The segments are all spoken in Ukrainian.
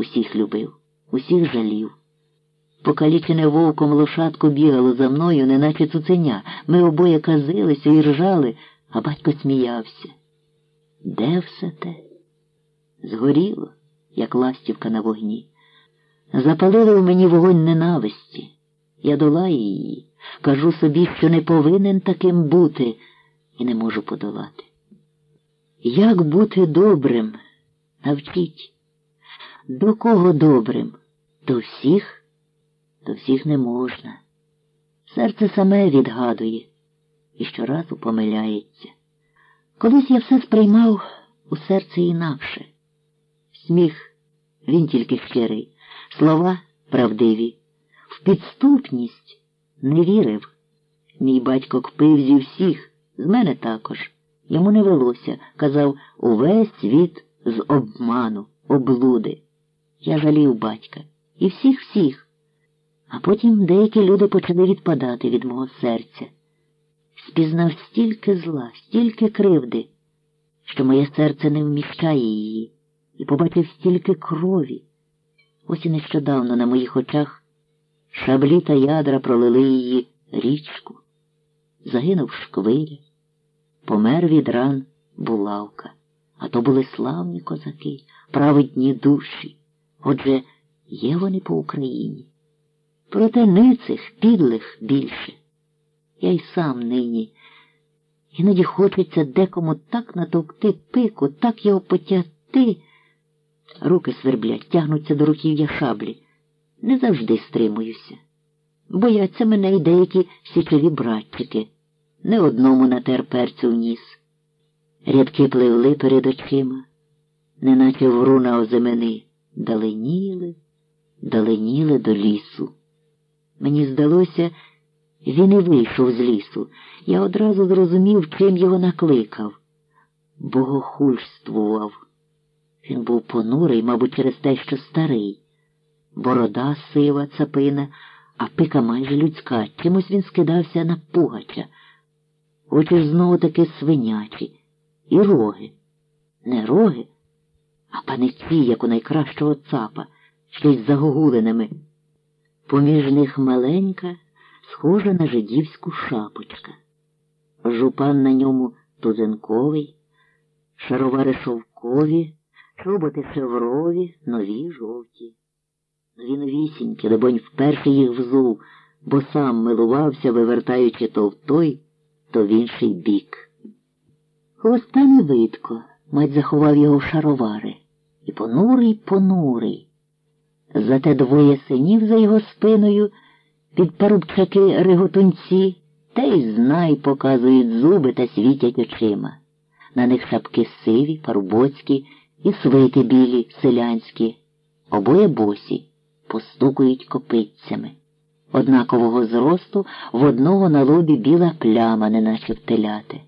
Усіх любив, усіх жалів. Покалічене вовком лошадку бігало за мною, неначе цуценя. Ми обоє казилися і ржали, а батько сміявся. Де все те? Згоріло, як ластівка на вогні. Запалили в мені вогонь ненависті. Я долаю її, кажу собі, що не повинен таким бути, і не можу подолати. Як бути добрим? Навчіть. До кого добрим? До всіх? До всіх не можна. Серце саме відгадує і щоразу помиляється. Колись я все сприймав у серце інакше. Сміх, він тільки щирий, слова правдиві, в підступність не вірив. Мій батько кпив зі всіх, з мене також. Йому не велося, казав, увесь світ з обману, облуди. Я жалів батька і всіх всіх. А потім деякі люди почали відпадати від мого серця. Спізнав стільки зла, стільки кривди, що моє серце не вміщає її, і побачив стільки крові. Ось і нещодавно на моїх очах шаблі та ядра пролили її річку. Загинув шквиля, помер від ран булавка. А то були славні козаки, праведні душі. Отже, є вони по Україні. Проте ницих, підлих більше. Я й сам нині. Іноді хочеться декому так натовкти пику, так його потягти. Руки сверблять, тягнуться до руків'я шаблі. Не завжди стримуюся. Бояться мене й деякі січові братчики. Не одному натер перцю в ніс. Рядки пливли перед очима, неначе вруна оземени, даленіли, даленіли до лісу. Мені здалося, він і вийшов з лісу. Я одразу зрозумів, чим його накликав. Богохульствував. Він був понурий, мабуть, через те, що старий. Борода сива, цапина, а пика майже людська. Чимось він скидався на пугача. Очі ж знову таки свинячі. І роги. Не роги, а паниці, як у найкращого цапа, щось загогулинами. Поміж них маленька, схожа на жидівську шапочка. Жупан на ньому тузенковий, шаровари шовкові, чоботи шеврові, нові жовті. Він вісіньки, либонь, вперше їх взув, бо сам милувався, вивертаючи то в той, то в інший бік. Хвоста не видко, мать заховав його в шаровари. І понурий, понурий. Зате двоє синів за його спиною під парубчаки риготунці, та й знай показують зуби та світять очима. На них шапки сиві, парубоцькі і свити білі, селянські, обоє босі, постукують копитцями. Однакового зросту в одного на лобі біла пляма, неначе втеляти.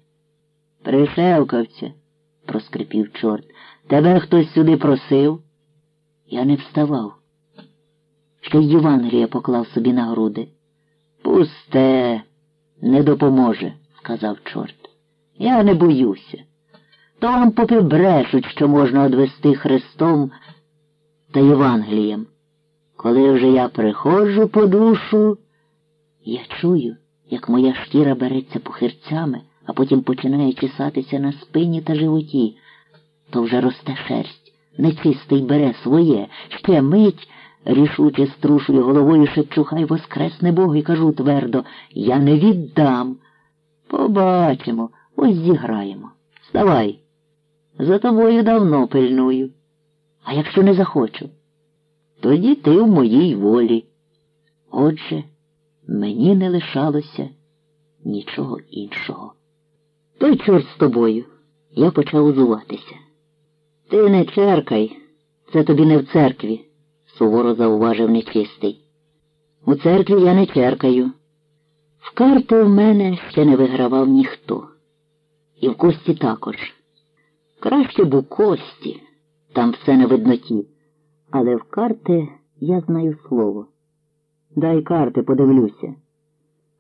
Пришелкавця, проскрипів чорт, тебе хтось сюди просив? Я не вставав. Ще й Євангелія поклав собі на груди. Пусте, не допоможе, сказав чорт. Я не боюся. То вам попи брешуть, що можна одвести Христом та Євангелієм. Коли вже я приходжу по душу, я чую, як моя шкіра береться похирцями а потім починає чесатися на спині та животі, то вже росте шерсть, нечистий бере своє, ще мить, рішуче струшую головою, шепчу, хай воскресне Бог і кажу твердо, я не віддам. Побачимо, ось зіграємо. Вставай. За тобою давно пильную. А якщо не захочу, тоді ти в моїй волі. Отже, мені не лишалося нічого іншого. Той чорт з тобою. Я почав узуватися. Ти не черкай, це тобі не в церкві, суворо зауважив нечистий. У церкві я не черкаю. В карти в мене ще не вигравав ніхто. І в кості також. Краще б у кості, там все на видноті. Але в карти я знаю слово. Дай карти подивлюся.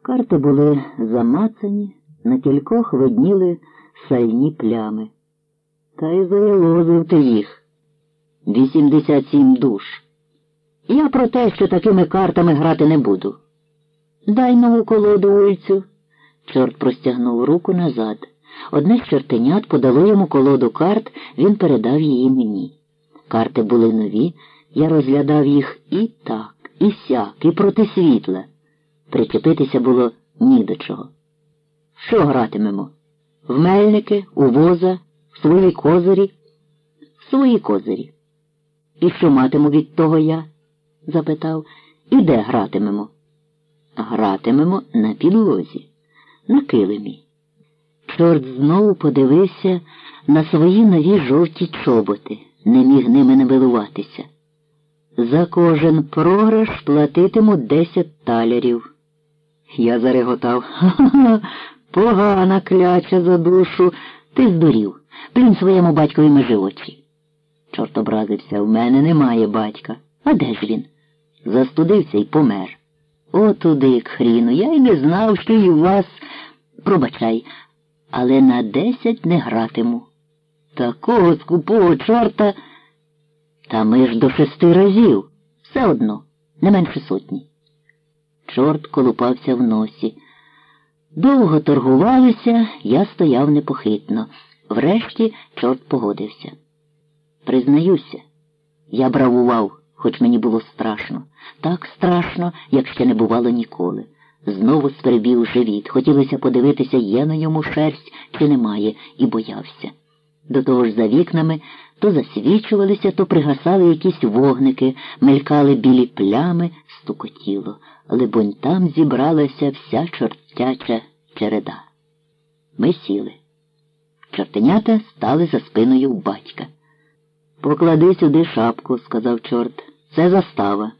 Карти були замацані. На кількох видніли сальні плями. Та й заялозив ти їх. 87 душ. Я про те, що такими картами грати не буду. Дай нову колоду Ульцю. Чорт простягнув руку назад. Одне з чортенят подало йому колоду карт, він передав її мені. Карти були нові, я розглядав їх і так, і сяк, і проти світла. Причепитися було ні до чого. Що гратимемо? В мельники, у воза, свої козирі? Свої козирі. І що матиму від того я? запитав. І де гратимемо? Гратимемо на підлозі, на килимі. Чорт знову подивився на свої нові жовті чоботи, не міг ними набилуватися. За кожен програш платитиму десять талерів. Я зареготав. Ха-ха, погана кляча за душу. Ти здурів. Плюнь своєму батькові межи очі. Чорт образився, в мене немає батька. А де ж він? Застудився і помер. О, туди, к хріну, я й не знав, що і у вас. Пробачай, але на десять не гратиму. Такого скупого чорта. Та ми ж до шести разів. Все одно, не менше сотні. Чорт колупався в носі. Довго торгувалися, я стояв непохитно. Врешті чорт погодився. Признаюся, я бравував, хоч мені було страшно. Так страшно, як ще не бувало ніколи. Знову свербів живіт. Хотілося подивитися, є на йому шерсть чи немає, і боявся. До того ж за вікнами то засвічувалися, то пригасали якісь вогники, мелькали білі плями, стукотіло. Либонь там зібралася вся чортяча череда. Ми сіли. Чортенята стали за спиною батька. Поклади сюди шапку, сказав чорт. Це застава.